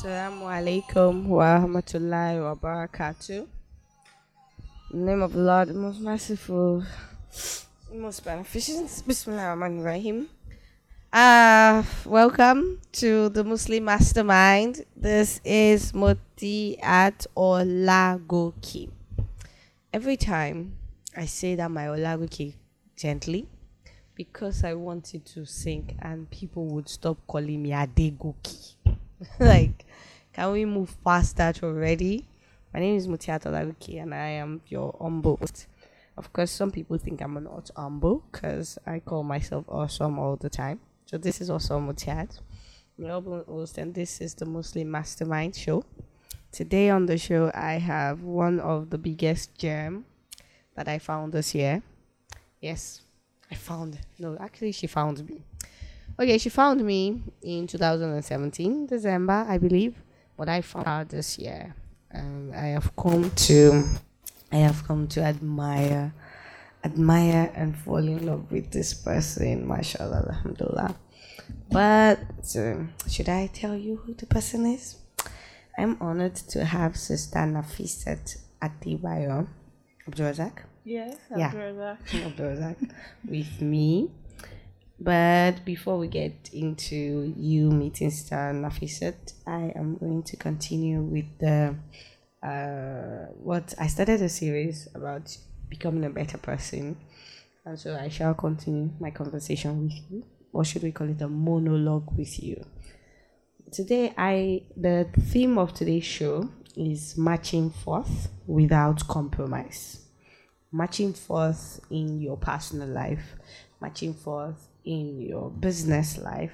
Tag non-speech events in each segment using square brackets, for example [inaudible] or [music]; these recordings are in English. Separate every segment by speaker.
Speaker 1: Assalamu alaikum wa rahmatullahi wa barakatuh. Name of the Lord, most merciful, most beneficent. Bismillah ar-Rahman rahim Uh, welcome to the Muslim Mastermind. This is Mutiat Olagoki. Every time I say that my Olagoki gently, because I wanted to sing and people would stop calling me Adegoki. [laughs] like, can we move past that already? My name is Mutiat Olagoki and I am your humble. Of course, some people think I'm not humble because I call myself awesome all the time. So this is also Mutiat. Melbourne host, and this is the Muslim Mastermind Show. Today on the show, I have one of the biggest gem that I found this year. Yes, I found. No, actually, she found me. Okay, she found me in 2017, December, I believe. But I found out this year, and I have come to, I have come to admire admire and fall in love with this person, mashallah, alhamdulillah. But uh, should I tell you who the person is? I'm honored to have Sister Nafisat Atibayo Abdurazak.
Speaker 2: Yes,
Speaker 1: Yeah. Abdurazak [laughs] with me. But before we get into you meeting Sister Nafisat, I am going to continue with the uh, what I started a series about becoming a better person. And so I shall continue my conversation with you. Or should we call it a monologue with you? Today I the theme of today's show is marching forth without compromise. marching forth in your personal life, marching forth in your business life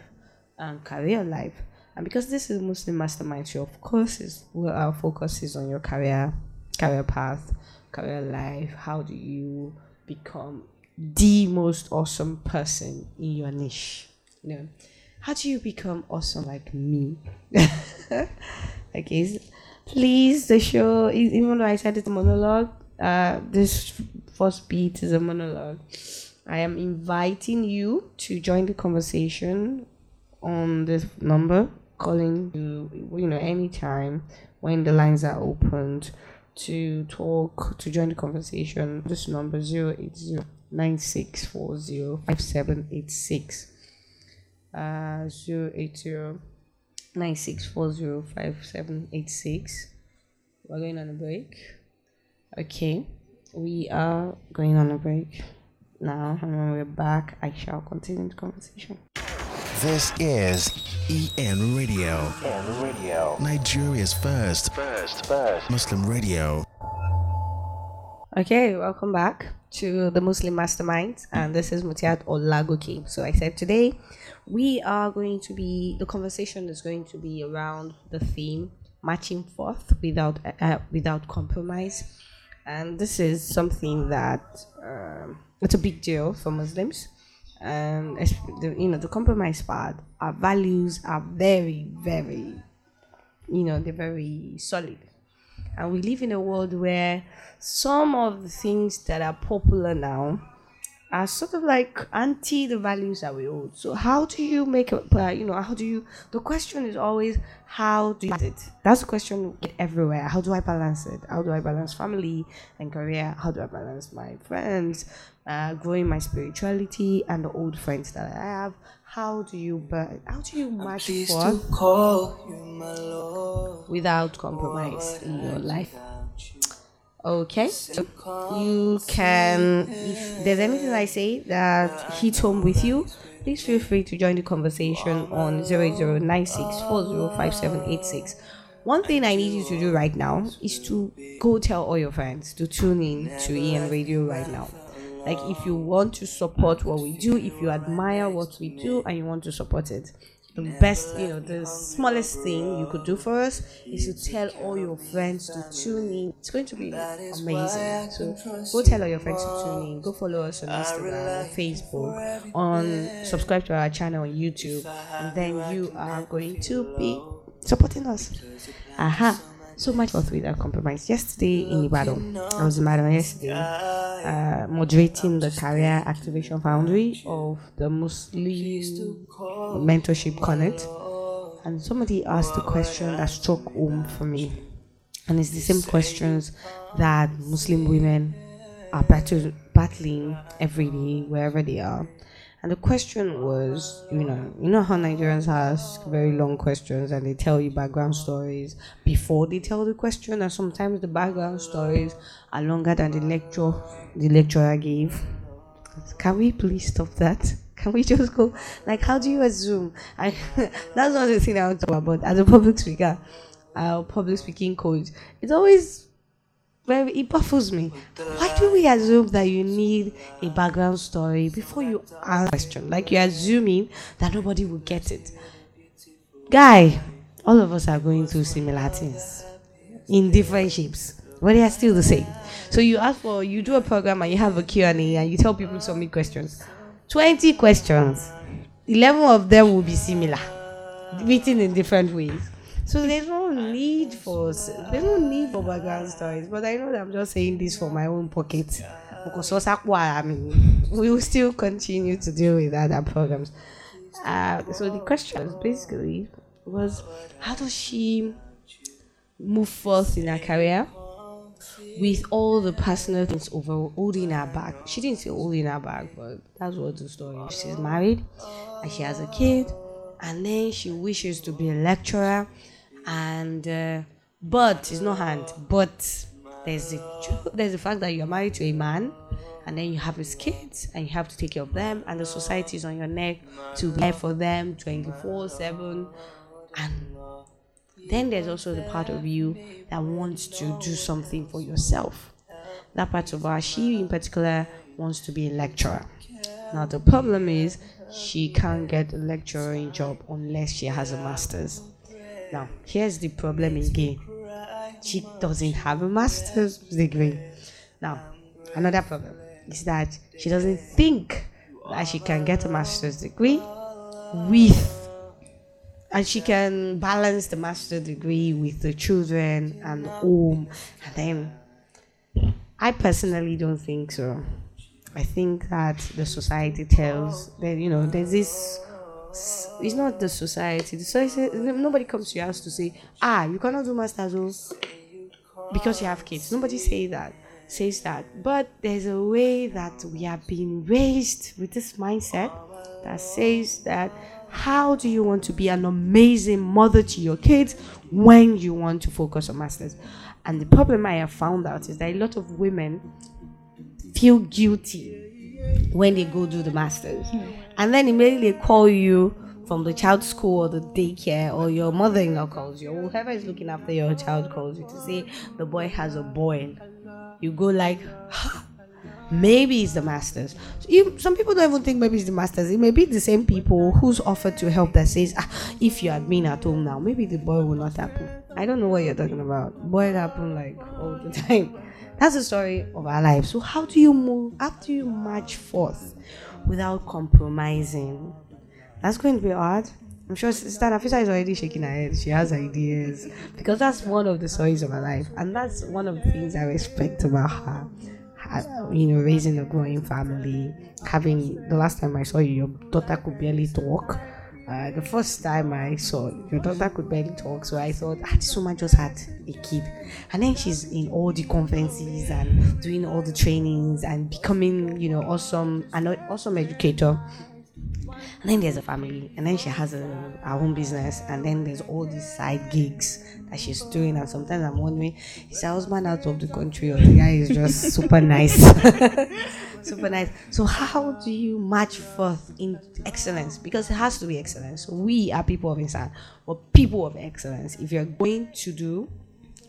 Speaker 1: and career life. And because this is mostly Mastermind so of course, is where our focus is on your career, career path, career life. How do you become the most awesome person in your niche? You know, how do you become awesome like me? [laughs] okay, please, the show, e- even though I said it's a monologue, uh, this first beat is a monologue. I am inviting you to join the conversation on this number, calling you, you know, anytime when the lines are opened to talk, to join the conversation. This number 080 9640 5786. Uh, 080 9640 5786. We're going on a break. Okay, we are going on a break now, and when we're back, I shall continue the conversation.
Speaker 3: This is EN Radio.
Speaker 4: EN Radio.
Speaker 3: Nigeria's first
Speaker 4: First, first.
Speaker 3: Muslim radio.
Speaker 1: Okay, welcome back to the Muslim Mastermind, and this is Mutiat Olagoki. So I said today we are going to be the conversation is going to be around the theme marching forth without uh, without compromise, and this is something that um, it's a big deal for Muslims. And the, you know the compromise part, our values are very, very, you know, they're very solid and we live in a world where some of the things that are popular now are sort of like anti the values that we hold. So how do you make it? Uh, you know, how do you? The question is always how do you it? That's the question everywhere. How do I balance it? How do I balance family and career? How do I balance my friends? Uh, growing my spirituality and the old friends that I have. How do you? But how do you match forth
Speaker 5: call you my lord.
Speaker 1: without compromise in your life? Okay, so you can, if there's anything I say that hits home with you, please feel free to join the conversation on 0096405786. One thing I need you to do right now is to go tell all your friends to tune in to EN Radio right now. Like, if you want to support what we do, if you admire what we do and you want to support it, the best, you know, the smallest thing you could do for us is to tell all your friends to tune in. It's going to be amazing. So go tell all your friends to tune in. Go follow us on Instagram, on Facebook, on subscribe to our channel on YouTube, and then you are going to be supporting us. Aha. So much forth without compromise. Yesterday in Ibadan, I was in Ibadan yesterday, uh, moderating the Career Activation Foundry of the Muslim Mentorship Connect. and somebody asked a question that struck home for me. And it's the same questions that Muslim women are battling every day, wherever they are. And the question was, you know, you know how Nigerians ask very long questions and they tell you background stories before they tell the question, and sometimes the background stories are longer than the lecture the lecturer gave. Can we please stop that? Can we just go? Like, how do you assume? I [laughs] that's not the thing I want to talk about. As a public speaker, our public speaking coach, it's always very it baffles me. Why do we assume that you need a background story before you ask a question? Like you're assuming that nobody will get it. Guy, all of us are going through similar things in different shapes, but they are still the same. So you ask for you do a program and you have a Q&A and you tell people to submit questions. 20 questions. 11 of them will be similar, written in different ways. So there's no need for there's no need for background stories. But I know that I'm just saying this for my own pocket. Because I mean, [laughs] we will still continue to deal with other programs. Uh, so the question basically was how does she move forth in her career with all the personal things over holding her back. She didn't say holding her back, but that's what the story is. She's married and she has a kid, and then she wishes to be a lecturer and uh, but it's not hand but there's the there's the fact that you're married to a man and then you have his kids and you have to take care of them and the society is on your neck to there for them 24 7 and then there's also the part of you that wants to do something for yourself. That part of her she in particular wants to be a lecturer. Now the problem is she can't get a lecturing job unless she has a master's now, here's the problem again. She doesn't have a master's degree. Now, another problem is that she doesn't think that she can get a master's degree with and she can balance the master's degree with the children and home and then I personally don't think so. I think that the society tells that you know there's this it's not the society. The society nobody comes to your house to say, ah, you cannot do masters oh, because you have kids. Nobody say that says that. But there's a way that we have been raised with this mindset that says that how do you want to be an amazing mother to your kids when you want to focus on masters? And the problem I have found out is that a lot of women feel guilty when they go do the masters. Hmm. And then immediately call you from the child school or the daycare or your mother-in-law calls you or whoever is looking after your child calls you to say the boy has a boy. You go like maybe it's the masters. So you, some people don't even think maybe it's the masters. It may be the same people who's offered to help that says ah, if you had been at home now maybe the boy will not happen. I don't know what you're talking about. Boy happen like all the time. That's the story of our life. So how do you move? Do you march forth without compromising? That's going to be hard. I'm sure Sister Nafisa is already shaking her head. She has ideas because that's one of the stories of her life, and that's one of the things I respect about her. You know, raising a growing family, having the last time I saw you, your daughter could barely talk uh, the first time I saw your daughter could barely talk, so I thought, ah, this woman just had a kid. And then she's in all the conferences and doing all the trainings and becoming, you know, awesome, an awesome educator. And then there's a family, and then she has a, her own business, and then there's all these side gigs that she's doing. And sometimes I'm wondering, is her husband out of the country or the guy is just super nice? [laughs] super nice. So how do you match forth in excellence? Because it has to be excellence. We are people of excellence, or people of excellence. If you're going to do,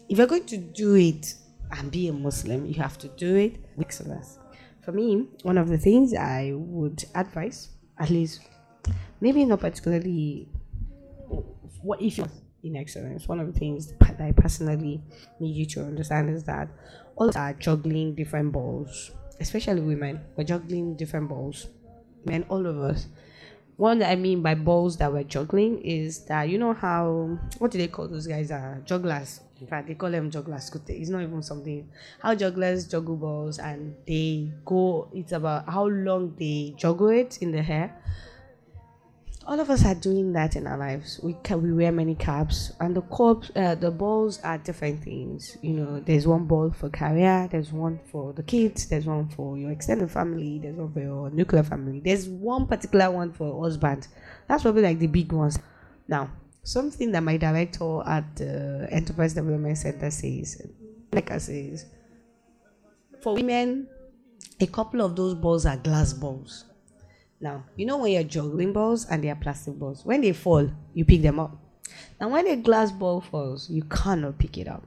Speaker 1: if you're going to do it and be a Muslim, you have to do it with excellence. For me, one of the things I would advise, at least, maybe not particularly, what if you're in excellence. One of the things that I personally need you to understand is that all of us are juggling different balls especially women, we're juggling different balls. Men, all of us. One that I mean by balls that we're juggling is that you know how what do they call those guys? Are uh, jugglers. In fact, they call them jugglers. It's not even something. How jugglers juggle balls and they go. It's about how long they juggle it in the hair. All of us are doing that in our lives. We can we wear many caps, and the corps, uh, the balls are different things. You know, there's one ball for career, there's one for the kids, there's one for your extended family, there's one for your nuclear family, there's one particular one for husband. That's probably like the big ones. Now, something that my director at the Enterprise Development Center says, like I says, for women, a couple of those balls are glass balls. Now, you know when you're juggling balls and they are plastic balls, when they fall, you pick them up. Now, when a glass ball falls, you cannot pick it up.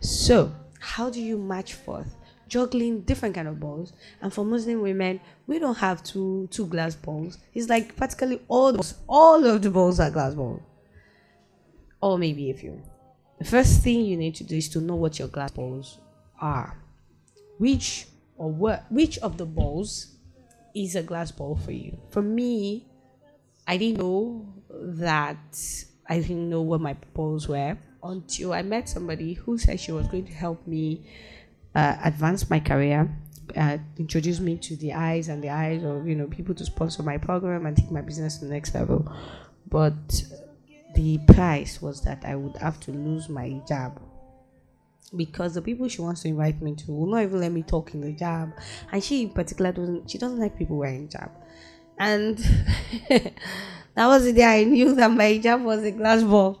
Speaker 1: So, how do you match forth? Juggling different kind of balls, and for Muslim women, we don't have two two glass balls. It's like practically all the, all of the balls are glass balls, or maybe a few. The first thing you need to do is to know what your glass balls are, which or what which of the balls is a glass ball for you. For me, I didn't know that I didn't know what my balls were until I met somebody who said she was going to help me uh, advance my career, uh, introduce me to the eyes and the eyes of you know people to sponsor my program and take my business to the next level. But the price was that I would have to lose my job because the people she wants to invite me to will not even let me talk in the job. And she in particular doesn't she doesn't like people wearing job. And [laughs] that was the day i knew that my job was a glass ball.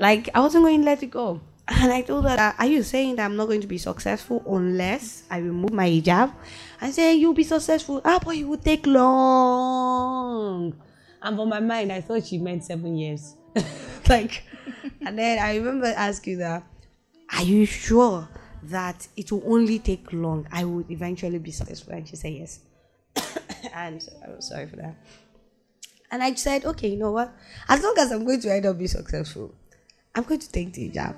Speaker 1: Like i wasn't going to let it go. And i told her are you saying that i'm not going to be successful unless i remove my hijab? And say you'll be successful. Ah but it will take long. And for my mind i thought she meant seven years. [laughs] Like and then i remember asking her are you sure that it will only take long? I would eventually be successful. And she said, Yes. [coughs] and I was sorry for that. And I said, Okay, you know what? As long as I'm going to end up being successful, I'm going to take the job.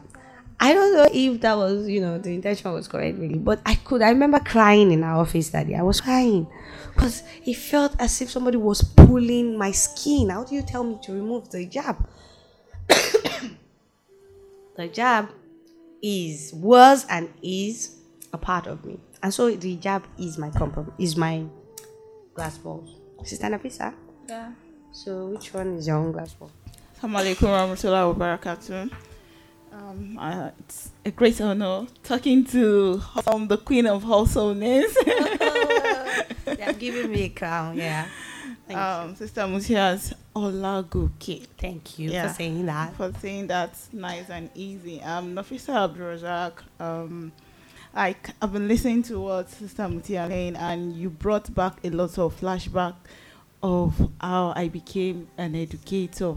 Speaker 1: I don't know if that was, you know, the intention was correct, really, but I could. I remember crying in our office that day. I was crying because it felt as if somebody was pulling my skin. How do you tell me to remove the jab? [coughs] the jab is was and is a part of me, and so the hijab is my comprom is my glass balls. Sister Nafisa.
Speaker 2: Yeah.
Speaker 1: So which one is your own glass ball?
Speaker 2: Assalamu alaikum warahmatullahi wabarakatuh. Um, uh, it's a great honor talking to um, the queen of wholesomeness,
Speaker 1: they have given me a crown. Yeah. Thank [laughs]
Speaker 2: um, Sister Musia's Olagoke.
Speaker 1: you. Thank you
Speaker 2: yeah.
Speaker 1: for saying that.
Speaker 2: for saying that's nice and easy. Um, Nafisa Abdurrazak, um, I, I've been listening to what Sister Mutia saying, and you brought back a lot of flashback of how I became an educator.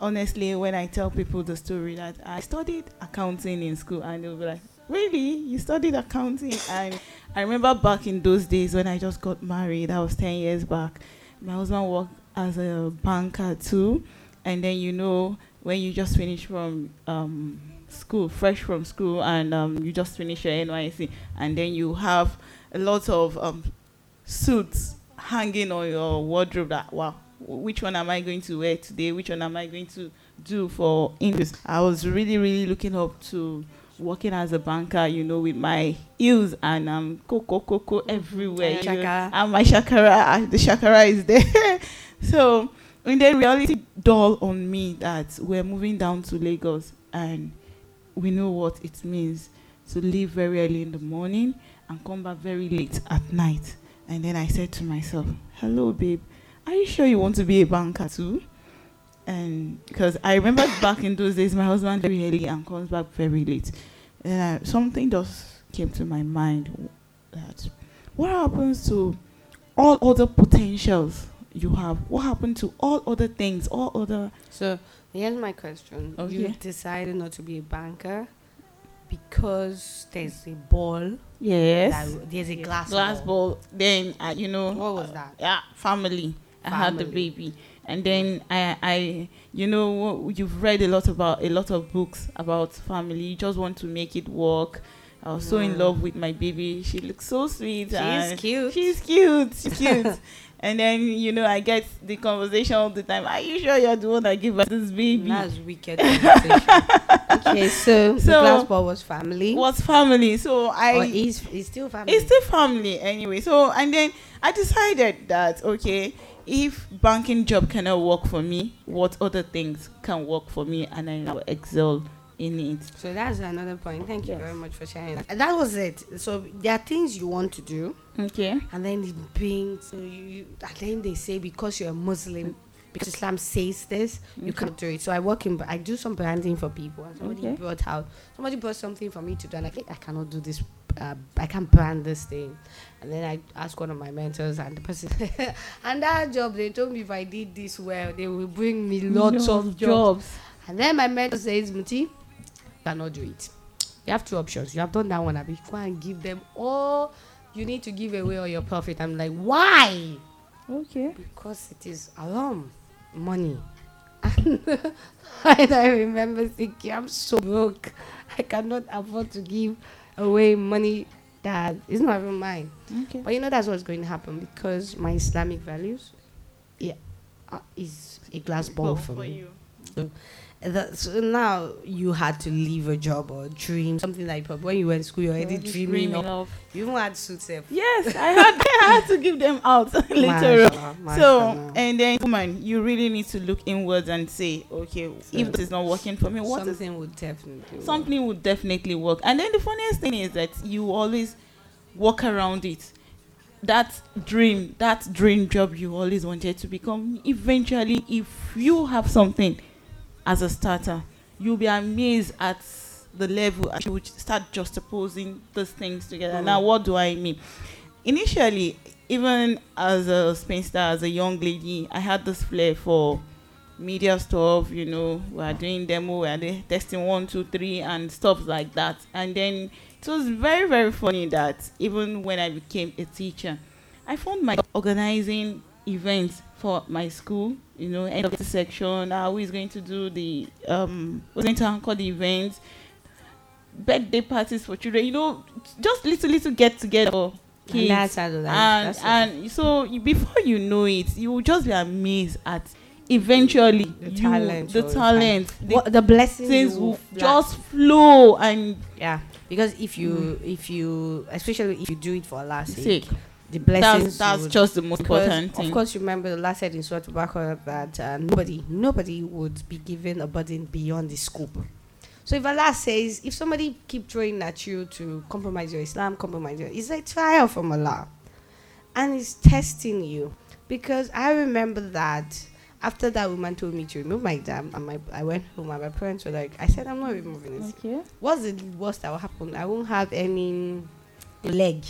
Speaker 2: Honestly, when I tell people the story that I studied accounting in school, and they'll be like, Really? You studied accounting? And I remember back in those days when I just got married, that was 10 years back. My husband worked as a banker too. And then, you know, when you just finish from um, school, fresh from school, and um, you just finish your NYSC, and then you have a lot of um, suits hanging on your wardrobe that, wow, which one am I going to wear today? Which one am I going to do for interviews? I was really, really looking up to working as a banker, you know, with my heels and um coco coco everywhere.
Speaker 1: And
Speaker 2: you know, and my shakara, the shakara is there. [laughs] so and then reality dawned on me that we're moving down to Lagos and we know what it means to leave very early in the morning and come back very late at night. And then I said to myself, Hello, babe, are you sure you want to be a banker too? And because I remember back in those days, my husband very early and comes back very late. And I, something just came to my mind that what happens to all other potentials you have? What happened to all other things, all other
Speaker 1: So here's my question.
Speaker 2: Okay.
Speaker 1: You decided not to be a banker because there's a ball.
Speaker 2: yes,
Speaker 1: That, there's a glass,
Speaker 2: glass
Speaker 1: ball.
Speaker 2: ball. Then uh, you know
Speaker 1: What was that?
Speaker 2: yeah family i had the baby and then i i you know you've read a lot about a lot of books about family you just want to make it work i was so in
Speaker 1: Mm.
Speaker 2: love with my baby she looks so sweet She's
Speaker 1: cute.
Speaker 2: she's cute she's cute [laughs] and then you know i get the conversation all the time are you sure you're the one that gave to this baby
Speaker 1: That's wicked conversation. okay, so, the
Speaker 2: So-
Speaker 1: glass ball was family.
Speaker 2: Was family so i
Speaker 1: or is is still family?
Speaker 2: it's still family anyway so and then i decided that okay if banking job cannot work for me, what other things can work for me, and I will excel in it.
Speaker 1: So that's another point. Thank you
Speaker 2: Yes.
Speaker 1: very much for sharing that. That was it. So there are things you want to do,
Speaker 2: Okay.
Speaker 1: and then it brings so you, and then they say because you're a Muslim, because Islam says this, you
Speaker 2: Okay.
Speaker 1: can't do it. So I work in I do some branding for people, and somebody
Speaker 2: Okay.
Speaker 1: brought out somebody brought something for me to do, and I like I cannot do this. Uh, I can't brand this thing, and then I asked one of my mentors, and the person, [laughs] and that job they told me if I did this well, they will bring me lots of jobs. And then my mentor says, Muti, cannot do it. You have two options. You have done that one, Abi. Go and give them all. You need to give away all your profit. I'm like, why?
Speaker 2: Okay.
Speaker 1: Because it is haram money. [laughs] And I remember thinking, I'm so broke. I cannot afford to give away money that is not even mine.
Speaker 2: Okay.
Speaker 1: But you know that's what's going to happen because my Islamic values, yeah, uh, is a glass ball for, me.
Speaker 2: you.
Speaker 1: That, so now you had to leave a job or dream something like that. When you were in school, you were already dreaming.
Speaker 2: dreaming
Speaker 1: Of,
Speaker 2: of.
Speaker 1: you even had suits. eh,
Speaker 2: Yes, I had [laughs] I had to give them out [laughs] later on. So and then woman, you really need to look inwards and say, okay, if this is not working for me, what is
Speaker 1: something would definitely work.
Speaker 2: something would definitely work. And then the funniest thing is that you always walk around it. That dream, that dream job you always wanted to become. Eventually, if you have something as a starter, you'll be amazed at the level at which start juxtaposing those things together.
Speaker 1: Mm.
Speaker 2: Now, what do I mean? Initially, even as a spinster, as a young lady, I had this flair for media stuff, you know, we are doing demo, we are testing one, two, three, and stuff like that. And then it was very, very funny that even when I became a teacher, I found my organizing events for my school, you know, end of the section, uh, who is going to do the, um, who's going to anchor the events, birthday parties for children, you know, just little, little get together for
Speaker 1: And
Speaker 2: kids.
Speaker 1: that's how that-
Speaker 2: and
Speaker 1: that's
Speaker 2: and so before you know it you will just be amazed at eventually
Speaker 1: The
Speaker 2: you,
Speaker 1: talent
Speaker 2: the talent the
Speaker 1: what the blessings
Speaker 2: will just flow and
Speaker 1: yeah because if you if you especially if you do it for Allah's sake,
Speaker 2: sake
Speaker 1: the blessings
Speaker 2: that's that's just the most important
Speaker 1: of course you remember the last said in Surah Al-Baqarah that uh, nobody nobody would be given a burden beyond the scope. So if Allah says if somebody keep throwing at you to compromise your Islam compromise your it's a trial from Allah. And it's testing you. Because I remember that after that woman told me to remove my exam and my I went home and my parents were like I said I'm not removing it.
Speaker 2: Okay.
Speaker 1: What's the worst that will happen? I won't have any leg.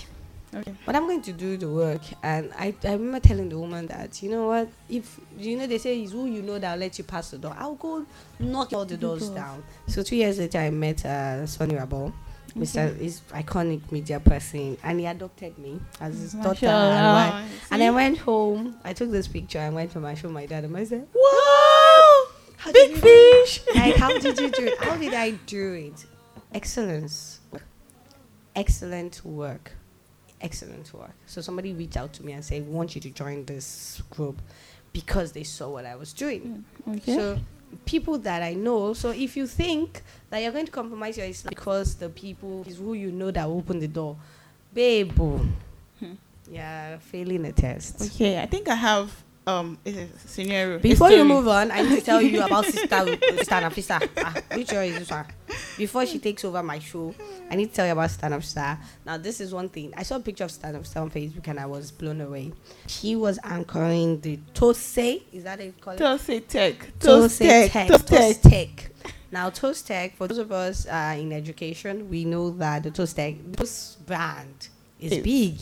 Speaker 2: Okay.
Speaker 1: But I'm going to do the work. And I, I remember telling the woman that, you know what, if, you know, they say it's who you know that will let you pass the door. I'll go knock all the doors down. So two years later, I met uh, Sonny Irabor. Mr. is iconic media person, and he adopted me as his daughter. And, I- and I went home. I took this picture. I went home. I showed my dad, and I said,
Speaker 2: wow
Speaker 1: How
Speaker 2: big
Speaker 1: did you
Speaker 2: fish
Speaker 1: like how did you do it [laughs] how did i do it excellence excellent work excellent work. So somebody reached out to me and said we want you to join this group because they saw what i was doing.
Speaker 2: Okay.
Speaker 1: So people that i know so if you think that you're going to compromise your islam because the people is who you know that open the door babe
Speaker 2: Hmm.
Speaker 1: yeah failing a test.
Speaker 2: Okay i think i have um scenario
Speaker 1: Before you move on, I need to tell you [laughs] about Sister Sister Nafisa. Ah, which one is this one? Before she takes over my show, I need to tell you about Sister Nafisa. Now, this is one thing. I saw a picture of Sister Nafisa on Facebook and I was blown away. She was anchoring the Tose. Is that what you call it?
Speaker 2: Tech.
Speaker 1: Toast
Speaker 2: Toast Tech.
Speaker 1: Tech.
Speaker 2: Toast
Speaker 1: Toast
Speaker 2: Tech.
Speaker 1: Tech. Now, Toast Tech, for those of us uh, in education, we know that the Toast Tech, this brand is big.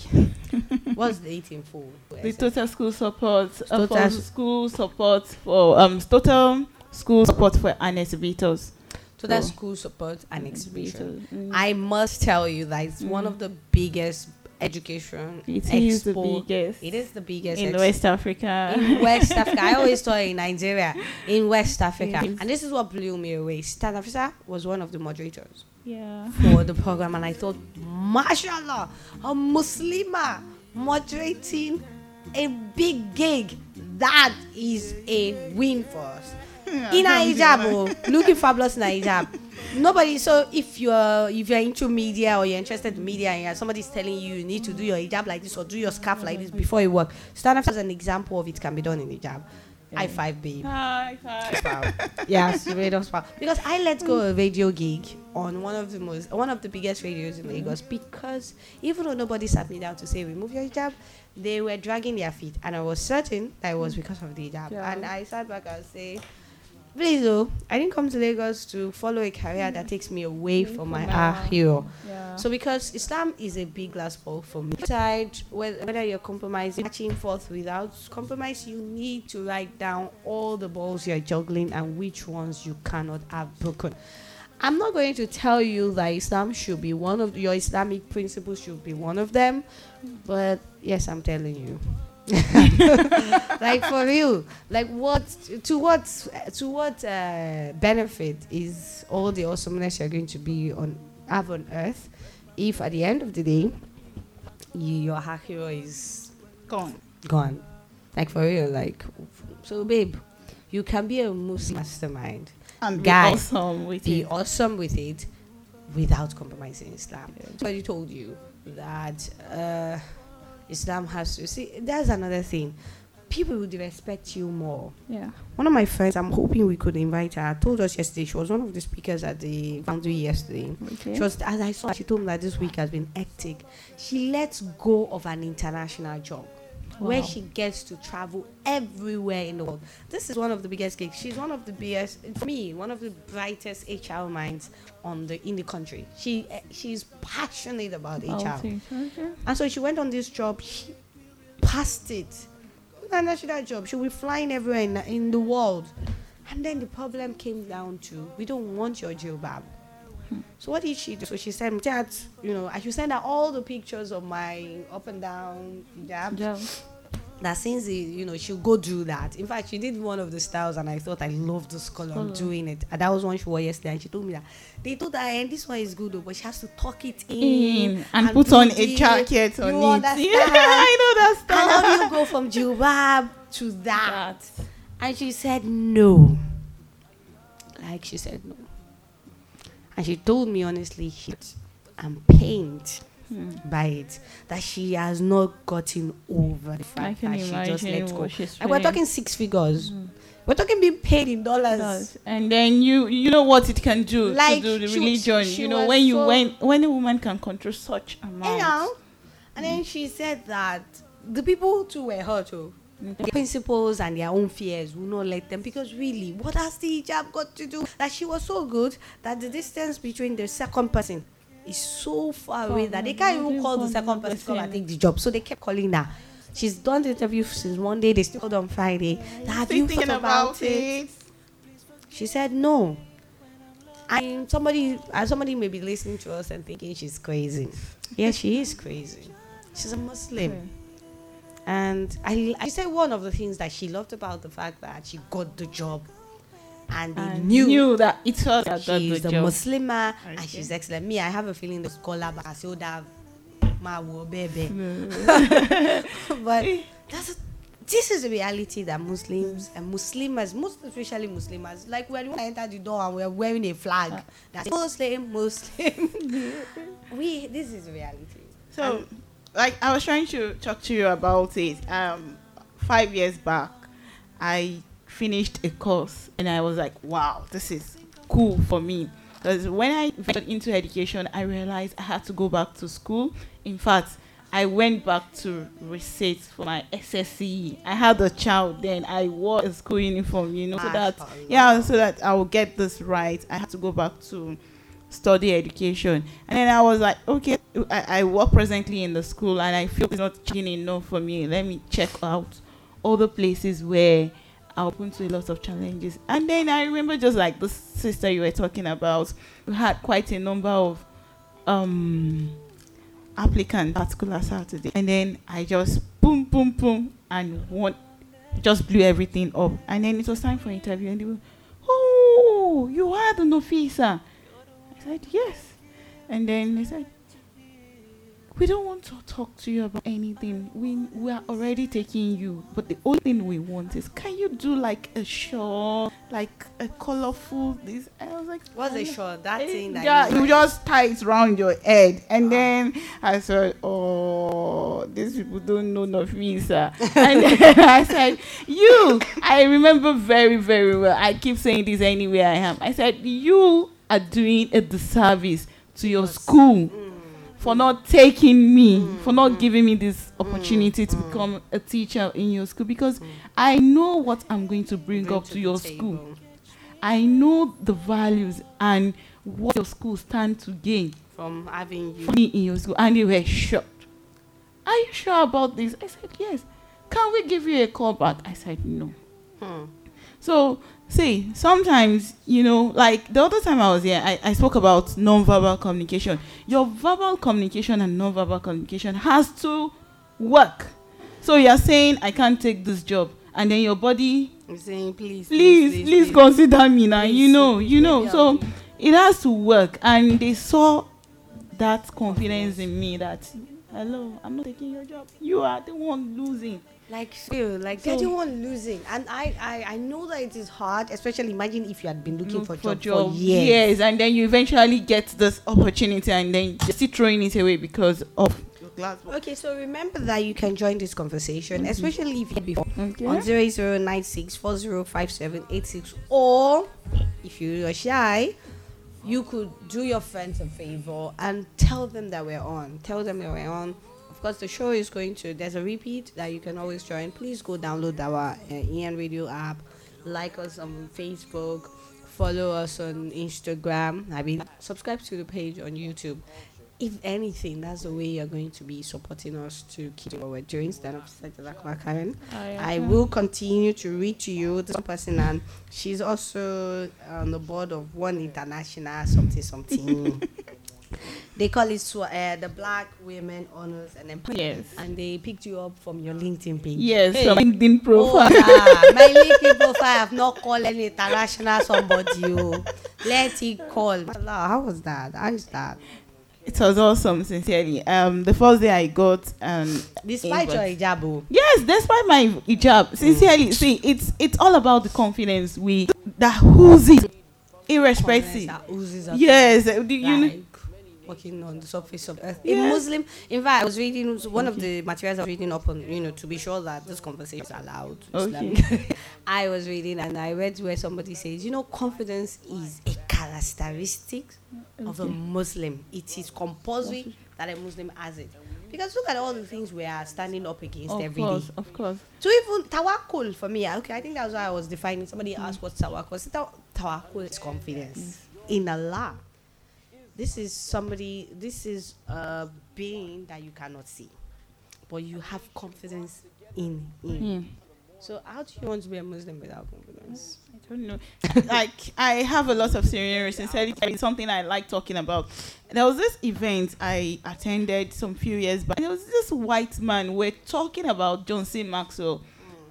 Speaker 1: [laughs] What's the 18 for?
Speaker 2: The total school support uh,
Speaker 1: Total-
Speaker 2: for school support for um total school support for exhibitors.
Speaker 1: So that's school support and exhibition.
Speaker 2: Mm.
Speaker 1: I must tell you that it's one
Speaker 2: Mm.
Speaker 1: of the biggest education
Speaker 2: It is the biggest
Speaker 1: It is the biggest
Speaker 2: in West Africa.
Speaker 1: in West Africa. I [laughs] always thought in Nigeria, in West Africa, and this is what blew me away. Stan Afisa was one of the moderators
Speaker 2: yeah.
Speaker 1: for the program, and I thought, mashallah, a Muslima moderating a big gig. That is a win for us. in a hijab, oh, looking fabulous in a hijab. [laughs] Nobody. So if you're if you're into media or you're interested in media and you're- somebody's telling you you need to do your hijab like this or do your scarf like this before you work, stand up as an example of it can be done in hijab. High five, babe.
Speaker 2: High five.
Speaker 1: yes, you made us proud. Because I let go a radio gig on one of the most, one of the biggest radios in Lagos. Because even though nobody sat me down to say remove your hijab, they were dragging their feet, and I was certain that it was because of the hijab.
Speaker 2: Yeah.
Speaker 1: And I sat back and say, please, though, I didn't come to Lagos to follow a career that takes me away from my ah hero.
Speaker 2: Yeah.
Speaker 1: So because Islam is a big glass ball for me. Decide whether, you're compromising, marching forth without compromise, you need to write down all the balls you're juggling and which ones you cannot have broken. I'm not going to tell you that Islam should be one of your Islamic principles should be one of them, but yes, I'm telling you. [laughs] like for real like what to what to what uh, benefit is all the awesomeness you're going to be on have on earth if at the end of the day you, your hero is
Speaker 2: Gone.
Speaker 1: gone like for real like so babe you can be a muslim mastermind
Speaker 2: And be
Speaker 1: Guy,
Speaker 2: awesome with
Speaker 1: be
Speaker 2: it.
Speaker 1: awesome with it without compromising Islam. Somebody told you that uh, Islam has to see. That's another thing. People would respect you more.
Speaker 2: Yeah.
Speaker 1: One of my friends, I'm hoping we could invite her. Told us yesterday she was one of the speakers at the Foundry yesterday.
Speaker 2: Okay.
Speaker 1: She was, as I saw, she told me that this week has been hectic. She lets go of an international job where she gets to travel everywhere in the world. This is one of the biggest gigs. She's one of the biggest, for me, one of the brightest HR minds on the in the country. She eh, she's passionate about HR.
Speaker 2: Okay.
Speaker 1: And so she went on this job. She passed it. International job. She'll be flying everywhere in, in the world. And then the problem came down to we don't want your jilbab. So what did she do? So she sent that, you know, I should send her all the pictures of my up and down hijab.
Speaker 2: Yeah.
Speaker 1: That since the, you know she'll go do that. In fact, she did one of the styles, and I thought I loved this color. I'm doing it. And that was one she wore yesterday, and she told me that they told her, and this one is good, though, but she has to tuck it in,
Speaker 2: In and, put on a jacket on
Speaker 1: You
Speaker 2: it.
Speaker 1: understand?
Speaker 2: Yeah, [laughs] I know that
Speaker 1: And how do you go from jilbab to that?
Speaker 2: That.
Speaker 1: And she said no. Like she said no. And she told me honestly, she, I'm pained
Speaker 2: Hmm.
Speaker 1: by it that she has not gotten over the fact that she just let go. And we're talking six figures. We're talking being paid in dollars.
Speaker 2: does. And then you you know what it can do
Speaker 1: Like,
Speaker 2: to do the religion.
Speaker 1: she
Speaker 2: you know when you
Speaker 1: so-
Speaker 2: when when a woman can control such amount.
Speaker 1: You know? And then she said that the people too were hurt. Oh. Their principles and their own fears will not let them because really, what has the hijab got to do? That she was so good that the distance between the second person is so far away that they can't even call the second person to come and take the job. So they kept calling her. She's done the interview since Monday. They still called on Friday. Have you
Speaker 2: Thinking
Speaker 1: thought about, it? She said no. And somebody, and somebody may be listening to us and thinking she's crazy. Yeah, she is crazy. She's a Muslim. And I, I said one of the things that she loved about the fact that she got the job, and they
Speaker 2: I
Speaker 1: knew,
Speaker 2: knew that it's her that
Speaker 1: she's
Speaker 2: the
Speaker 1: a
Speaker 2: job.
Speaker 1: Muslima and she's excellent. Me, I have a feeling the scholar but I Bakasioda Mawo Bebe. [laughs] [laughs] but that's a, this is the reality that Muslims and Muslimas, most especially Muslimas, like when we enter the door and we're wearing a flag ah. that's Muslim, Muslim. [laughs] we this is reality.
Speaker 2: So, like, I was trying to talk to you about it. Um, five years back, I finished a course and I was like, wow, this is cool for me. Because when I got into education, I realized I had to go back to school. In fact, I went back to resit for my SSCE. I had a child then. I wore a school uniform, you know, so that yeah, so that I will get this right. I had to go back to study education. And then I was like, okay, I, I work presently in the school and I feel it's not changing enough for me. Let me check out all the places where I open to a lot of challenges. And then I remember just like the sister you were talking about, we had quite a number of um applicants particular Saturday. And then I just boom, boom, boom, and one just blew everything up. And then it was time for interview and they were, oh, you are the Nafisa. Said, yes. And then they said, we don't want to talk to you about anything. We we are already taking you, but the only thing we want is can you do like a show, like a colorful this? I was like,
Speaker 1: What's a short? That
Speaker 2: Eh,
Speaker 1: thing that
Speaker 2: yeah,
Speaker 1: you
Speaker 2: you just tie it around your head, and then I said, "Oh, these people don't know Nafisa." [laughs] and then I said, "You." I remember very, very well. I keep saying this anywhere I am. I said, "You are doing a disservice to your school." Mm. For not taking me, mm. for not mm. giving me this opportunity to become a teacher in your school, because I know what I'm going to bring, up to, your
Speaker 1: table.
Speaker 2: school. I know the values and what your school stand to gain
Speaker 1: from having you.
Speaker 2: me in your school. And they were shocked. Are you sure about this? I said, yes. Can we give you a call back? I said, no.
Speaker 1: Hmm.
Speaker 2: So, see, sometimes, you know, like the other time I was here, I, I spoke about non-verbal communication. Your verbal communication and non-verbal communication has to work. So you're saying, I can't take this job. And then your body
Speaker 1: I'm saying, please,
Speaker 2: please please please consider me now you know you know so it has to work and they saw that confidence in me that hello i'm not taking your job you are the one losing
Speaker 1: Like still, like
Speaker 2: So-
Speaker 1: they're the one losing, and I, I, I know that it is hard. Especially imagine if you had been looking
Speaker 2: Look
Speaker 1: for, job, for years.
Speaker 2: yes and then you eventually get this opportunity and then you're still throwing it away because of your glass.
Speaker 1: Okay, so remember that you can join this conversation, mm-hmm. especially if you before
Speaker 2: Okay.
Speaker 1: on zero zero nine six four zero five seven eight six, or if you are shy, you could do your friends a favor and tell them that we're on. Tell them that we're on. Of course, the show is going to. There's a repeat that you can always join. Please go download our uh, EN Radio app, like us on Facebook, follow us on Instagram. I mean, subscribe to the page on YouTube. If anything, that's the way you're going to be supporting us to keep what we're doing. Stand up, set like Karen. I will continue to read to you this person, and she's also on the board of one international something something. [laughs] they call it uh, the Black Women Honors and Empowerment.
Speaker 2: Yes.
Speaker 1: and they picked you up from your LinkedIn page.
Speaker 2: yes
Speaker 1: Hey.
Speaker 2: so linkedin
Speaker 1: Oh,
Speaker 2: profile
Speaker 1: nah, [laughs] my LinkedIn profile I have not called any international somebody. Oh. Let it call. Allah, How was that? How is that?
Speaker 2: it was awesome sincerely um the first day i got um
Speaker 1: Despite your hijab, oh.
Speaker 2: Yes, despite my hijab, sincerely, see, it's it's all about the confidence we that oozes, irrespective.
Speaker 1: That.
Speaker 2: Yes, do you know,
Speaker 1: walking on the surface of earth. In Muslim, in fact, I was reading one of the materials I was reading up on, you know, to be sure that this conversation is allowed.
Speaker 2: Okay. [laughs]
Speaker 1: I was reading and I read where somebody says, you know, confidence is a characteristic of a Muslim. It is compulsory that a Muslim has it. Because look at all the things we are standing up against
Speaker 2: of
Speaker 1: every day.
Speaker 2: course, of course.
Speaker 1: So even tawakkul for me, okay, I think that's why I was defining. Somebody asked what tawakkul. So taw- tawakkul is confidence in Allah. This is somebody. This is a being that you cannot see, but you have confidence in Him.
Speaker 2: Hmm.
Speaker 1: So how do you want to be a Muslim without confidence?
Speaker 2: I don't know. [laughs] like I have a lot of serious sincerely. It's something I like talking about. There was this event I attended some few years back. There was this white man. We're talking about John C. Maxwell,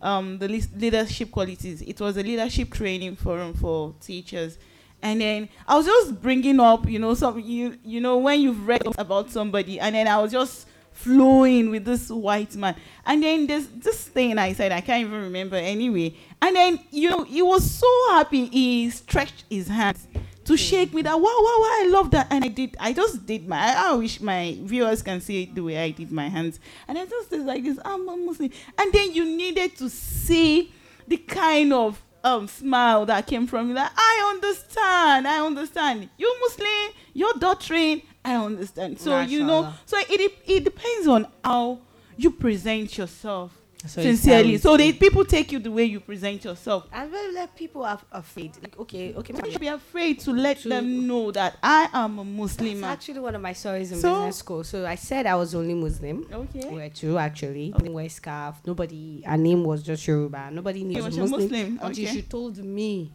Speaker 2: um, the leadership qualities. It was a leadership training forum for teachers. And then I was just bringing up, you know, some you you know when you've read about somebody, and then I was just flowing with this white man. And then there's this thing I said, I can't even remember anyway. And then, you know, he was so happy. He stretched his hands to hmm. shake me that, wow, wow, wow, I love that. And I did, I just did my, I, I wish my viewers can see it the way I did my hands. And I just did like this, I'm a Muslim. And then you needed to see the kind of um smile that came from you like i understand i understand. You muslim your doctrine i understand. So you know so it- it depends on how you present yourself
Speaker 1: So
Speaker 2: sincerely so
Speaker 1: is-
Speaker 2: they people take you the way you present yourself
Speaker 1: And when like, people are afraid, like okay, okay,
Speaker 2: you should be afraid to let
Speaker 1: To-
Speaker 2: them know that i am a
Speaker 1: It's
Speaker 2: muslim ah.
Speaker 1: actually one of my stories in
Speaker 2: So-
Speaker 1: business school. So I said I was only Muslim.
Speaker 2: okay
Speaker 1: We're two actually. Didn't wear scarf. Nobody. Her name was just Yoruba. Nobody knew
Speaker 2: You
Speaker 1: she was
Speaker 2: was a
Speaker 1: Muslim,
Speaker 2: Muslim,
Speaker 1: until
Speaker 2: okay.
Speaker 1: she told me,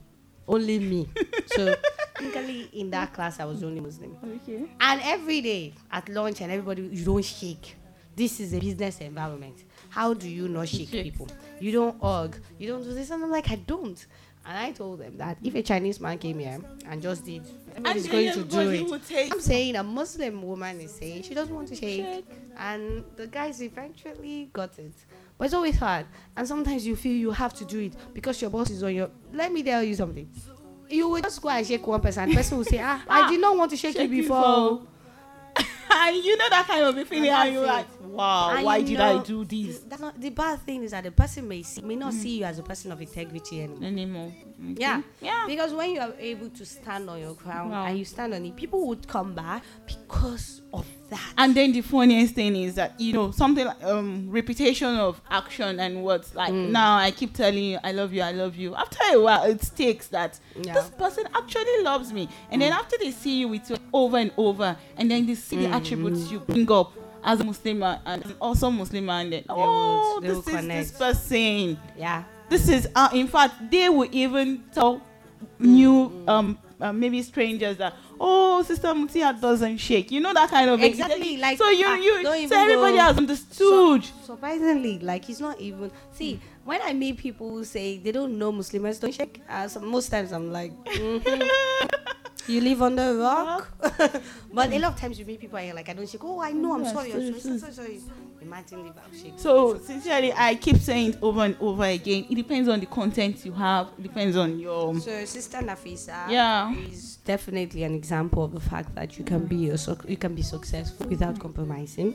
Speaker 1: only me. [laughs] so technically, in that class, I was only Muslim.
Speaker 2: okay
Speaker 1: And every day at lunch, and everybody, you don't shake. This is a business environment. How do you not shake people? You don't hug. You don't do this, and I'm like, I don't. And I told them that if a Chinese man came here and just did, everybody's going to do it. I'm saying a Muslim woman is saying she doesn't want to shake, and the guys eventually got it. But it's always hard, and sometimes you feel you have to do it because your boss is on your. Let me tell you something. You will just go and shake one person, person will say, "Ah, I [laughs]
Speaker 2: Ah,
Speaker 1: did not want to shake, you
Speaker 2: shake you
Speaker 1: before."
Speaker 2: and [laughs] you know that kind of feeling,
Speaker 1: And
Speaker 2: and you're like, wow,
Speaker 1: And
Speaker 2: why
Speaker 1: you
Speaker 2: did I do this
Speaker 1: not, the bad thing is that the person may see, may not see you as a person of integrity anymore.
Speaker 2: anymore?
Speaker 1: Yeah.
Speaker 2: yeah.
Speaker 1: Because when you are able to stand on your ground
Speaker 2: Wow.
Speaker 1: and you stand on it, people would come back because of that.
Speaker 2: And then the funniest thing is that you know something like um reputation of action and words like
Speaker 1: Mm.
Speaker 2: now I keep telling you I love you I love you. After a while it sticks that
Speaker 1: Yeah.
Speaker 2: this person actually loves me, and then after they see you with you over and over, and then they see the
Speaker 1: Mm.
Speaker 2: attributes you bring up as a Muslim and also Muslim, and then oh this is
Speaker 1: connect.
Speaker 2: this person.
Speaker 1: yeah.
Speaker 2: This is uh, in fact they will even tell new um uh, maybe strangers that oh sister Mutiat doesn't shake. You know that kind of
Speaker 1: Exactly, like,
Speaker 2: so you
Speaker 1: ah,
Speaker 2: you so everybody has understood.
Speaker 1: Surprisingly, like he's not even. See, when I meet people who say they don't know Muslims don't shake, uh, so most times I'm like, mhm. [laughs] you live on the rock. [laughs] but a lot of times you meet people and you're like, I don't shake. Oh, I know. I'm
Speaker 2: Yeah,
Speaker 1: sorry. I'm
Speaker 2: so-
Speaker 1: sorry. So, so, sorry. Imagine if I shake.
Speaker 2: So sincerely, I keep saying it over and over again. It depends on the content you have. It depends on your um,
Speaker 1: So Sister Nafisa
Speaker 2: Yeah.
Speaker 1: is definitely an example of the fact that you can be a suc you can be successful without compromising.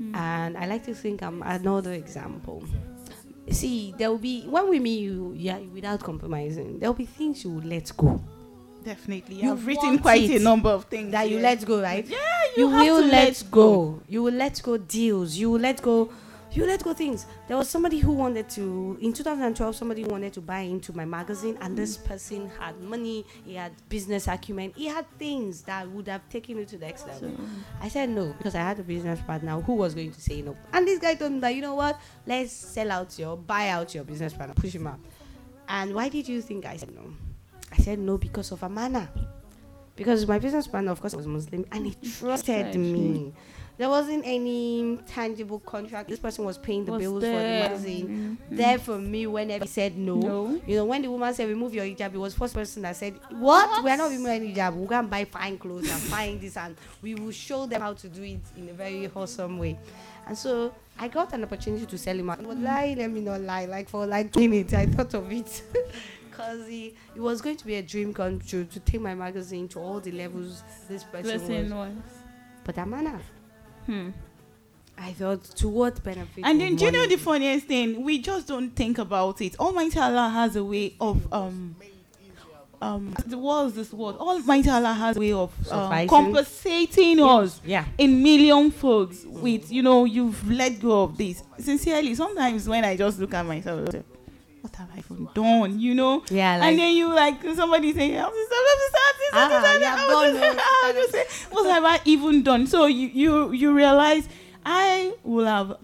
Speaker 1: Mm. And I like to think I'm another example. See, there will be when we meet you, yeah, without compromising, there will be things you will let go.
Speaker 2: Definitely.
Speaker 1: You
Speaker 2: I've written quite a number of things
Speaker 1: That you let go, right?
Speaker 2: Yeah,
Speaker 1: You,
Speaker 2: you, have
Speaker 1: will
Speaker 2: to
Speaker 1: let go. You will let go deals. You will let go. You let go things. There was somebody who wanted to in 2012. Somebody wanted to buy into my magazine, and this person had money. He had business acumen. He had things that would have taken you to the next level. I said no because I had a business partner who was going to say no. And this guy told me that you know what? Let's sell out your buy out your business partner, push him out. And why did you think I said no? I said no because of a manner. Because my business partner, of course, was Muslim and he trusted me. There wasn't any tangible contract. This person was paying the
Speaker 2: Was
Speaker 1: bills for the
Speaker 2: there.
Speaker 1: magazine.
Speaker 2: Mhm.
Speaker 1: There for me whenever he said no.
Speaker 2: No.
Speaker 1: You know, when the woman said remove your hijab, it was first person that said, What? We are not removing hijab. We'll go and buy fine clothes and find this and we will show them how to do it in a very wholesome way. And so I got an opportunity to sell him out. But lie, let me not lie. Like for like minutes, I thought of it. [laughs] Because it was going to be a dream come true to take my magazine to all the levels this person
Speaker 2: Person
Speaker 1: was.
Speaker 2: was.
Speaker 1: But that manner,
Speaker 2: Hmm.
Speaker 1: I thought, to what benefit?
Speaker 2: And then, do you know the funniest thing? We just don't think about it. Almighty Allah has a way of um um. The is this word? Almighty Allah has a way of um, compensating us
Speaker 1: Yeah.
Speaker 2: in million folds with you know you've let go of this. Sincerely, sometimes when I just look at myself, what have I even done? You know.
Speaker 1: Yeah, like,
Speaker 2: and then you like somebody saying, "I'm sister, I'm sister, I'm I'm sister,"
Speaker 1: you
Speaker 2: I was just-
Speaker 1: no,
Speaker 2: I was just what have I even done? So you you you realize I will have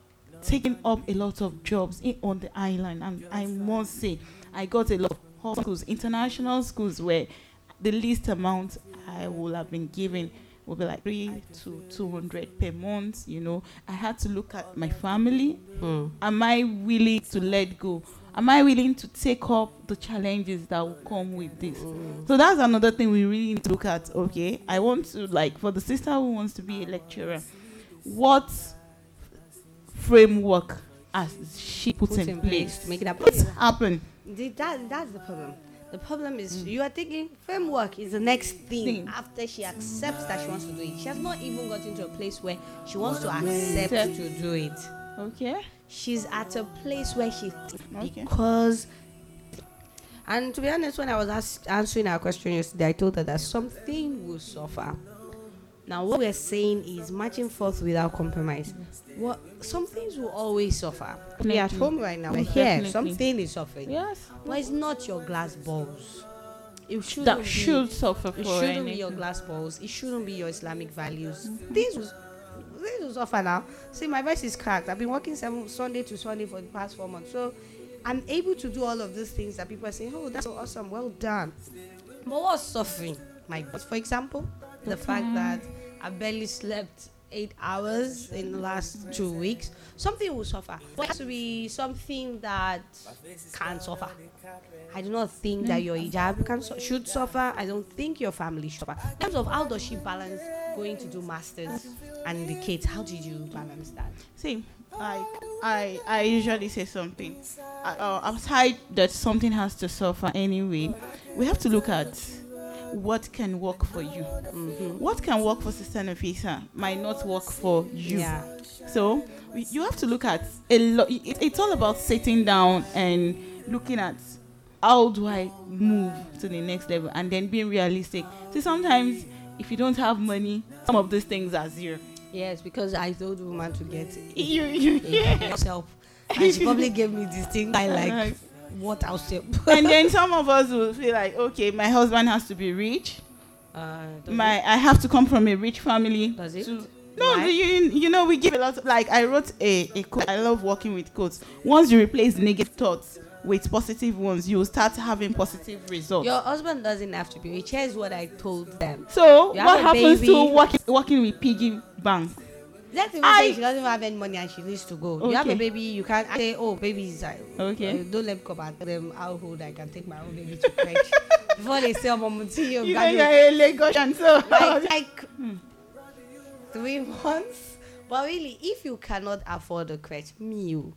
Speaker 2: taken up a lot of jobs in, on the island, and I must say I got a lot of schools, international schools, where the least amount I will have been given will be like three to two hundred per month. You know, I had to look at my family
Speaker 1: hmm.
Speaker 2: am I willing to let go? Am I willing to take up the challenges that will come with this? So that's another thing we really need to look at. Okay, I want to like for the sister who wants to be a lecturer, what framework has she put,
Speaker 1: put
Speaker 2: in,
Speaker 1: in
Speaker 2: place?
Speaker 1: place to make it happen.
Speaker 2: What's happened?
Speaker 1: The- that, that's the problem. The problem is mm. you are thinking framework is the next thing,
Speaker 2: Thing.
Speaker 1: after she accepts that she wants to do it. She has not even gotten to a place where she wants to accept
Speaker 2: Accept.
Speaker 1: to do it.
Speaker 2: Okay.
Speaker 1: She's at a place where she
Speaker 2: Okay.
Speaker 1: because. And to be honest, when I was ask, answering our question yesterday, I told her that something will suffer. Now, what we're saying is marching forth without compromise. What some things will always suffer. We're at home right now. We're here. Something is suffering.
Speaker 2: Yes.
Speaker 1: But it's not your glass balls. It shouldn't
Speaker 2: That
Speaker 1: be,
Speaker 2: should suffer for
Speaker 1: It shouldn't be your glass balls. It shouldn't be your Islamic values.
Speaker 2: Mm-hmm.
Speaker 1: These these was suffer now. See, my voice is cracked. I've been working seven Sunday to Sunday for the past four months, so I'm able to do all of these things that people are saying, "Oh, that's so awesome, well done." But what's suffering? My voice, for example, the fact that I barely slept eight hours in the last two weeks, something will suffer. It has to be something that can suffer. I do not think that your hijab can su- should suffer. I don't think your family should suffer. In terms of how does she balance going to do masters and the kids, how did you balance that?
Speaker 2: See, like I, I usually say something. Uh, uh, outside that something has to suffer anyway, we have to look at what can work for you.
Speaker 1: Mm-hmm.
Speaker 2: What can work for Sister Nafisa might not work for you.
Speaker 1: Yeah.
Speaker 2: So you have to look at a lot. It, it's all about sitting down and looking at how do I move to the next level, and then being realistic. See, sometimes if you don't have money, some of these things are zero.
Speaker 1: Yes, because I told the woman to get
Speaker 2: You,
Speaker 1: yourself. [laughs] And she probably gave me this thing I like. [laughs] what I'll say. [laughs]
Speaker 2: and then some of us will feel like, okay, my husband has to be rich.
Speaker 1: uh, does
Speaker 2: My I have to come from a rich family.
Speaker 1: Does it?
Speaker 2: to- no,
Speaker 1: Why?
Speaker 2: you you know we give a lot. Of, like I wrote a a quote. I love working with quotes. Once you replace negative thoughts with positive ones, you will start having positive results.
Speaker 1: Your husband doesn't have to be rich. Here's what I told them.
Speaker 2: so
Speaker 1: You
Speaker 2: what
Speaker 1: a
Speaker 2: happens to working working with piggy bank?
Speaker 1: Let's even say she doesn't have any money and she needs to go. You have a baby, you can't say, oh, baby is like,
Speaker 2: Okay.
Speaker 1: uh, don't let me come and tell them how old I can take my own baby to crèche. [laughs] Before they say, Mama, see you,
Speaker 2: You know you're a Lagosian, so
Speaker 1: like, [laughs] like three months. But really, if you cannot afford a crèche, me, you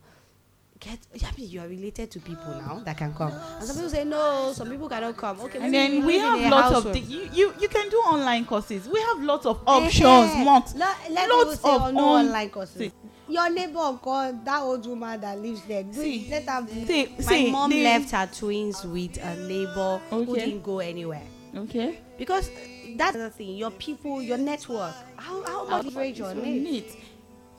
Speaker 1: get. I mean, you are related to people now that can come. And some people say no. Some people cannot come. Okay,
Speaker 2: and then we have lots of thi- you, you you can do online courses. We have lots of options.
Speaker 1: Eh,
Speaker 2: Months.
Speaker 1: Let, let
Speaker 2: lots of
Speaker 1: no
Speaker 2: on-
Speaker 1: online courses.
Speaker 2: See.
Speaker 1: Your neighbor called that old woman that lives there.
Speaker 2: See.
Speaker 1: let her be.
Speaker 2: See,
Speaker 1: My
Speaker 2: see,
Speaker 1: mom
Speaker 2: the-
Speaker 1: left her twins with a neighbor who
Speaker 2: Okay.
Speaker 1: didn't go anywhere
Speaker 2: Okay.
Speaker 1: because that's the thing. Your people, your network. How how much leverage on it?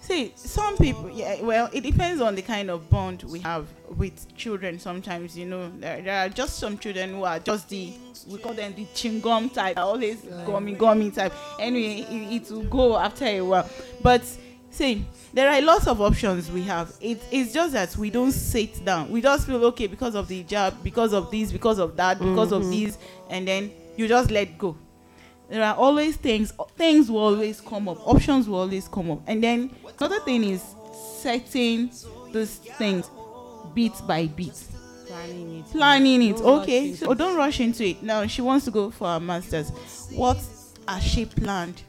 Speaker 2: See, some people, yeah, well, it depends on the kind of bond we have with children. Sometimes, you know, there, there are just some children who are just the, we call them the chingum type, always gummy, gummy type. Anyway, it, it will go after a while. But, see, there are lots of options we have. It, it's just that we don't sit down. We just feel, okay, because of the job, because of this, because of that, because of this, and then you just let go there are always things things will always come up options will always come up. And then another thing is setting those things bit by bit.
Speaker 1: Planning it.
Speaker 2: planning it.
Speaker 1: Don't
Speaker 2: okay so don't rush into it. Now she wants to go for her masters. What has she planned?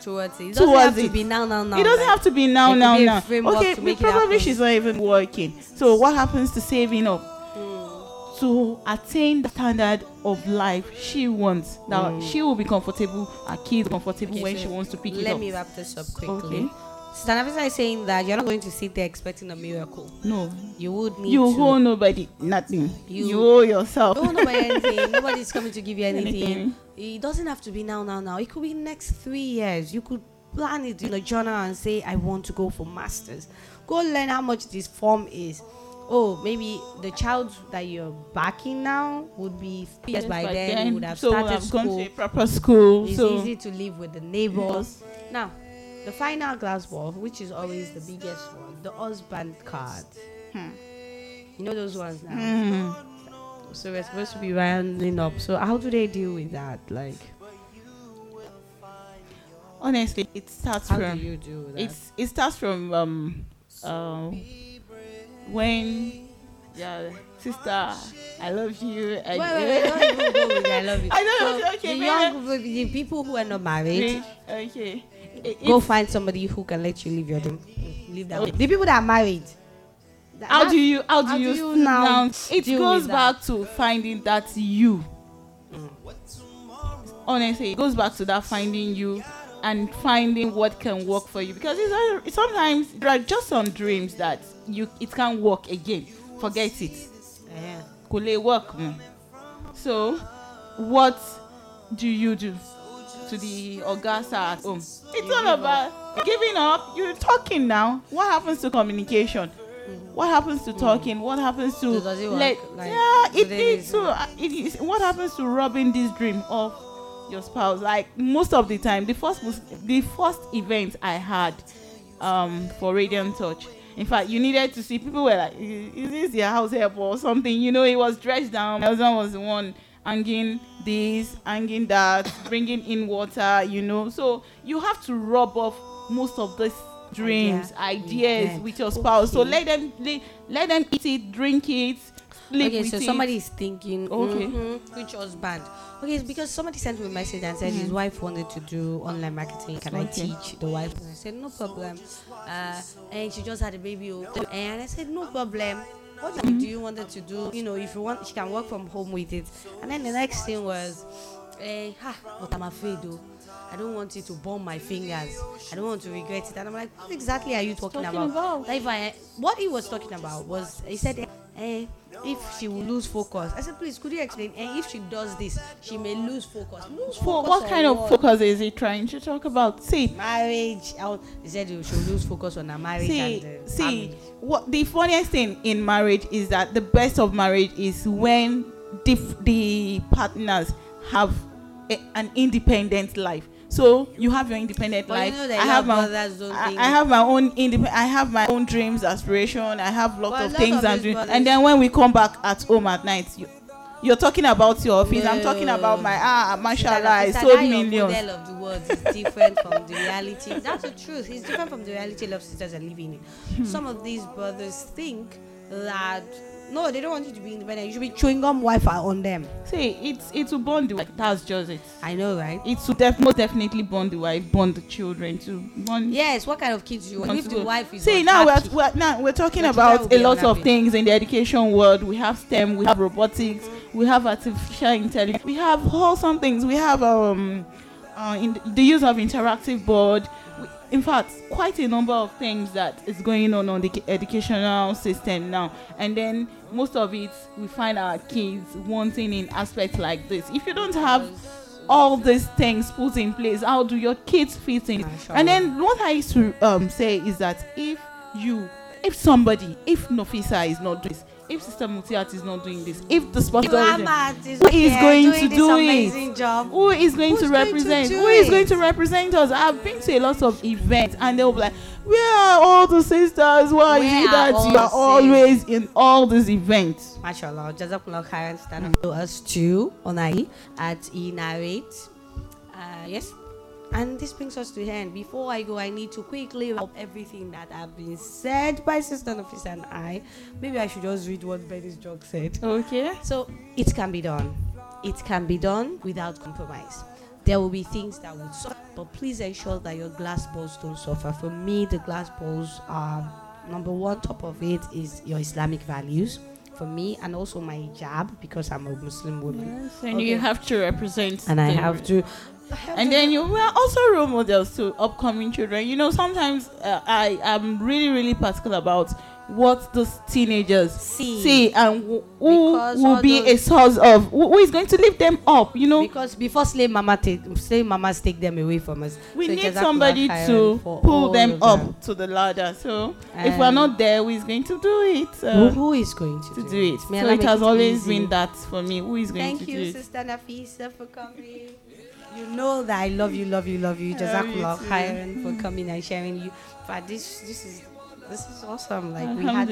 Speaker 1: Towards it. It doesn't
Speaker 2: Towards
Speaker 1: have to
Speaker 2: it.
Speaker 1: be now, now, now.
Speaker 2: it doesn't
Speaker 1: like-
Speaker 2: have to be now now now. okay
Speaker 1: to
Speaker 2: probably she's not even working. So what happens to saving up to attain the standard of life she wants that mm. she will be comfortable her kids comfortable
Speaker 1: Okay,
Speaker 2: when
Speaker 1: so
Speaker 2: she wants to pick it up.
Speaker 1: Let me wrap this up quickly.
Speaker 2: Okay.
Speaker 1: Sister Nafisa is saying that you're not going to sit there expecting a miracle.
Speaker 2: no
Speaker 1: You would need
Speaker 2: you
Speaker 1: to.
Speaker 2: owe nobody nothing
Speaker 1: You-
Speaker 2: you, owe yourself
Speaker 1: No one know anything. [laughs] Nobody's coming to give you anything.
Speaker 2: Anything.
Speaker 1: It doesn't have to be now, now, now. It could be next three years. You could plan it in a journal and say, I want to go for masters. Go learn how much this form is. Oh, maybe the child that you're backing now would be
Speaker 2: Yes,
Speaker 1: by
Speaker 2: but
Speaker 1: then, you would have
Speaker 2: so
Speaker 1: started
Speaker 2: I've gone to a proper school
Speaker 1: It's
Speaker 2: so
Speaker 1: easy to live with the neighbors. Now, the final glass ball, which is always the biggest one, the husband card.
Speaker 2: Hmm.
Speaker 1: You know those ones now.
Speaker 2: Mhm.
Speaker 1: So we're supposed to be rounding up. So how do they deal with that? Like,
Speaker 2: honestly it starts
Speaker 1: how
Speaker 2: from
Speaker 1: do you with that?
Speaker 2: it's it starts from um uh, when yeah sister i love you and
Speaker 1: wait, wait, don't even go with I love you. [laughs]
Speaker 2: I don't
Speaker 1: so
Speaker 2: know, okay,
Speaker 1: the young people, the people who are not married,
Speaker 2: okay It-
Speaker 1: go find somebody who can let you live your dream. Live that.
Speaker 2: Oh.
Speaker 1: way. The people that are married. that-
Speaker 2: how do you how do
Speaker 1: how do
Speaker 2: you,
Speaker 1: you
Speaker 2: sit
Speaker 1: now
Speaker 2: down? it goes back to finding that you honestly it goes back to that finding you and finding what can work for you. Because it's, uh, sometimes there are just some dreams that you it can't work again. Forget it. Kò lè work mọ́. So what do you do to the oga sir at home? It's all about giving up. You're talking now. What happens to communication? What happens to talking? What happens to
Speaker 1: So
Speaker 2: let
Speaker 1: Like,
Speaker 2: yeah it needs to it? is what happens to robbing this dream of your spouse like most of the time the first the first event i had um for radiant touch in fact you needed to see people were like "Is- is this your house help or something you know it was dressed down my husband was the one hanging this hanging that [laughs] bringing in water you know so you have to rub off most of these dreams,
Speaker 1: Idea.
Speaker 2: ideas
Speaker 1: Event.
Speaker 2: with your spouse. So
Speaker 1: Okay.
Speaker 2: let them let, let them eat it, drink it, sleep
Speaker 1: okay, so
Speaker 2: it.
Speaker 1: somebody is thinking,
Speaker 2: Okay.
Speaker 1: okay, which husband? Okay, it's because somebody sent me a message and said his wife wanted to do online marketing. Can I teach the wife? And I said, no problem. Uh, and she just had a baby, oh. and I said, no problem. What do you- do you want her to do? You know, if you want, she can work from home with it. And then the next thing was, eh, ha, but I'm afraid though. I don't want it to burn my fingers. I don't want to regret it. And I'm like, what exactly are you talking,
Speaker 2: Talking
Speaker 1: about?
Speaker 2: about?
Speaker 1: That if I, what he was talking about was, he said, eh, if she will lose focus. I said, please, could you explain? And if she does this, she may lose focus. Lose
Speaker 2: For
Speaker 1: focus
Speaker 2: what kind of
Speaker 1: what?
Speaker 2: focus is he trying to talk about? See,
Speaker 1: Marriage. I He said she will lose focus on her marriage
Speaker 2: see,
Speaker 1: and uh,
Speaker 2: see.
Speaker 1: family.
Speaker 2: What the funniest thing in marriage is that the best of marriage is when the the partners have a, an independent life. So you have your independent
Speaker 1: But you
Speaker 2: life.
Speaker 1: know that
Speaker 2: I have my I, I have my own independent. I have my own dreams, aspiration. I have lots
Speaker 1: But
Speaker 2: of
Speaker 1: lot
Speaker 2: things and dreams. And then when we come back at home at night, you, you're talking about your office. I'm talking
Speaker 1: No.
Speaker 2: about my ah, mashallah, I sold millions.
Speaker 1: model of the world is different from the reality. [laughs] That's the truth. It's different from the reality of sisters are living
Speaker 2: Hmm.
Speaker 1: in. Some of these brothers think that no, they don't want you to be independent. You should be chewing gum Wi-Fi on them.
Speaker 2: See, it's it will bond the wife. That's just it.
Speaker 1: I know, right?
Speaker 2: It will def- most definitely bond the wife, bond the children to bond.
Speaker 1: Yes. What kind of kids do you want? If the wife is
Speaker 2: See now we're, we're now we're talking about a lot of
Speaker 1: unhappy.
Speaker 2: things in the education world. We have STEM, we have robotics, we have artificial intelligence, we have wholesome things. We have um uh, in the use of interactive board. In fact, quite a number of things that is going on on the educational system now. And then most of it, we find our kids wanting in aspects like this. If you don't have all these things put in place, how do your kids fit in? And then what I used to um, say is that if you, if somebody, if Nafisa is not doing this, if Sister Mutiat is not doing this, if the sponsor is who is going to do it?
Speaker 1: job.
Speaker 2: Who is going
Speaker 1: Who's
Speaker 2: to
Speaker 1: going to
Speaker 2: represent? Who is going to represent us? I've been to a lot of events, and they'll be like, "Where are all the sisters? Why
Speaker 1: are
Speaker 2: that
Speaker 1: all
Speaker 2: you are always in all these events?"
Speaker 1: Mashallah, Jazakumullah khairan. Stand up to us too on I at E narrate. Uh, yes. And this brings us to the end. Before I go, I need to quickly wrap up everything that have been said by Sister Nafisa and I. Maybe I should just read what Benny's joke said.
Speaker 2: Okay.
Speaker 1: So it can be done. It can be done without compromise. There will be things that will suffer, but please ensure that your glass balls don't suffer. For me, the glass balls are number one. Top of it is your Islamic values. For me, and also my hijab because I'm a Muslim woman,
Speaker 2: and
Speaker 1: Okay.
Speaker 2: you have to represent.
Speaker 1: and I have to.
Speaker 2: And then you are also role models to upcoming children. You know, sometimes uh, I am really, really particular about what those teenagers
Speaker 1: See.
Speaker 2: see and who, who
Speaker 1: Because
Speaker 2: will be a source of who, who is going to lift them up. You know,
Speaker 1: because before slave mama take slave mamas take them away from us.
Speaker 2: we
Speaker 1: So
Speaker 2: need somebody to pull them up
Speaker 1: them.
Speaker 2: to the ladder. So if we're not there, who is going to do it? Uh,
Speaker 1: who is going to,
Speaker 2: to do it.
Speaker 1: May
Speaker 2: So it has always
Speaker 1: easy.
Speaker 2: been that for me. Who is going
Speaker 1: Thank
Speaker 2: to do
Speaker 1: you,
Speaker 2: it?
Speaker 1: Sister Nafisa, for coming. You know that I love you, love you, love you.
Speaker 2: I love you
Speaker 1: Jazakallah khairan for coming and sharing you. But this, this is, this is awesome. Like we had.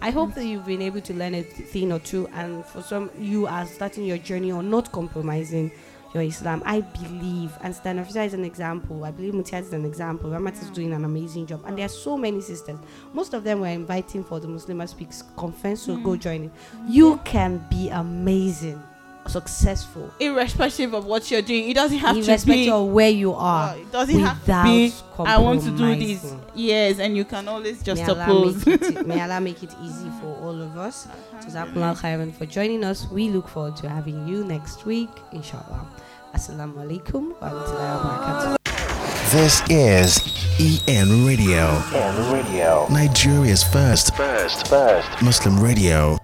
Speaker 1: I hope that you've been able to learn a th- thing or two, and for some, you are starting your journey on not compromising your Islam. I believe, and Sister Nafisa is an example. I believe Mutiaz is an example. Ramat is doing an amazing job, and there are so many sisters. Most of them were inviting for the Muslim Speaks conference, so go mm. join it. You can be amazing, successful,
Speaker 2: Irrespective of what you're doing, it doesn't have to
Speaker 1: irrespective
Speaker 2: be.
Speaker 1: of where you
Speaker 2: Uh,
Speaker 1: are.
Speaker 2: it doesn't have to
Speaker 1: without
Speaker 2: be. I want to do this.
Speaker 1: compromising.
Speaker 2: Yes, and you can always just
Speaker 1: May Allah,
Speaker 2: oppose.
Speaker 1: make it, [laughs] may Allah make it easy for all of us. Jazakumullah khairan for joining us. We look forward to having you next week, inshallah. Assalamu alaikum wa rahmatullahi wa barakatuh.
Speaker 3: This is EN Radio,
Speaker 4: EN radio.
Speaker 3: Nigeria's first
Speaker 4: First, first.
Speaker 3: Muslim radio.